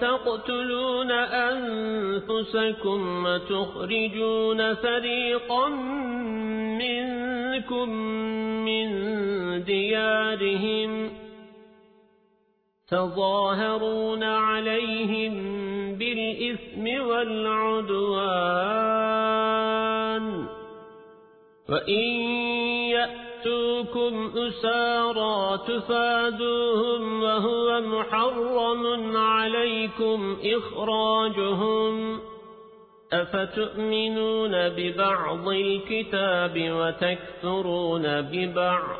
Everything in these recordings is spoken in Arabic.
تَقْتُلُونَ أَنفُسَكُمْ وَتُخْرِجُونَ فَرِيقًا مِنْكُمْ مِنْ دِيَارِهِمْ تظاهرون عليهم بالإثم والعدوان. وإن يأتوكم أسارا تفادوهم وهو محرم عليكم إخراجهم أفتؤمنون ببعض الكتاب وتكثرون ببعض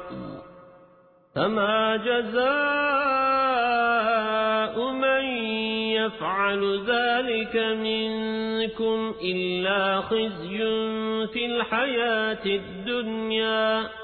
فما جزاء من يفعل ذلك منكم إلا خزي في الحياة الدنيا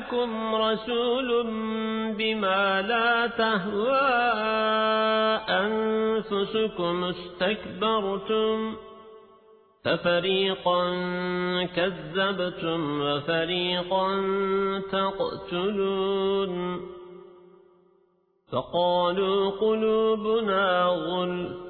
جاءكم رسول بما لا تهوى أنفسكم استكبرتم ففريقا كذبتم وفريقا تقتلون فقالوا قلوبنا غلف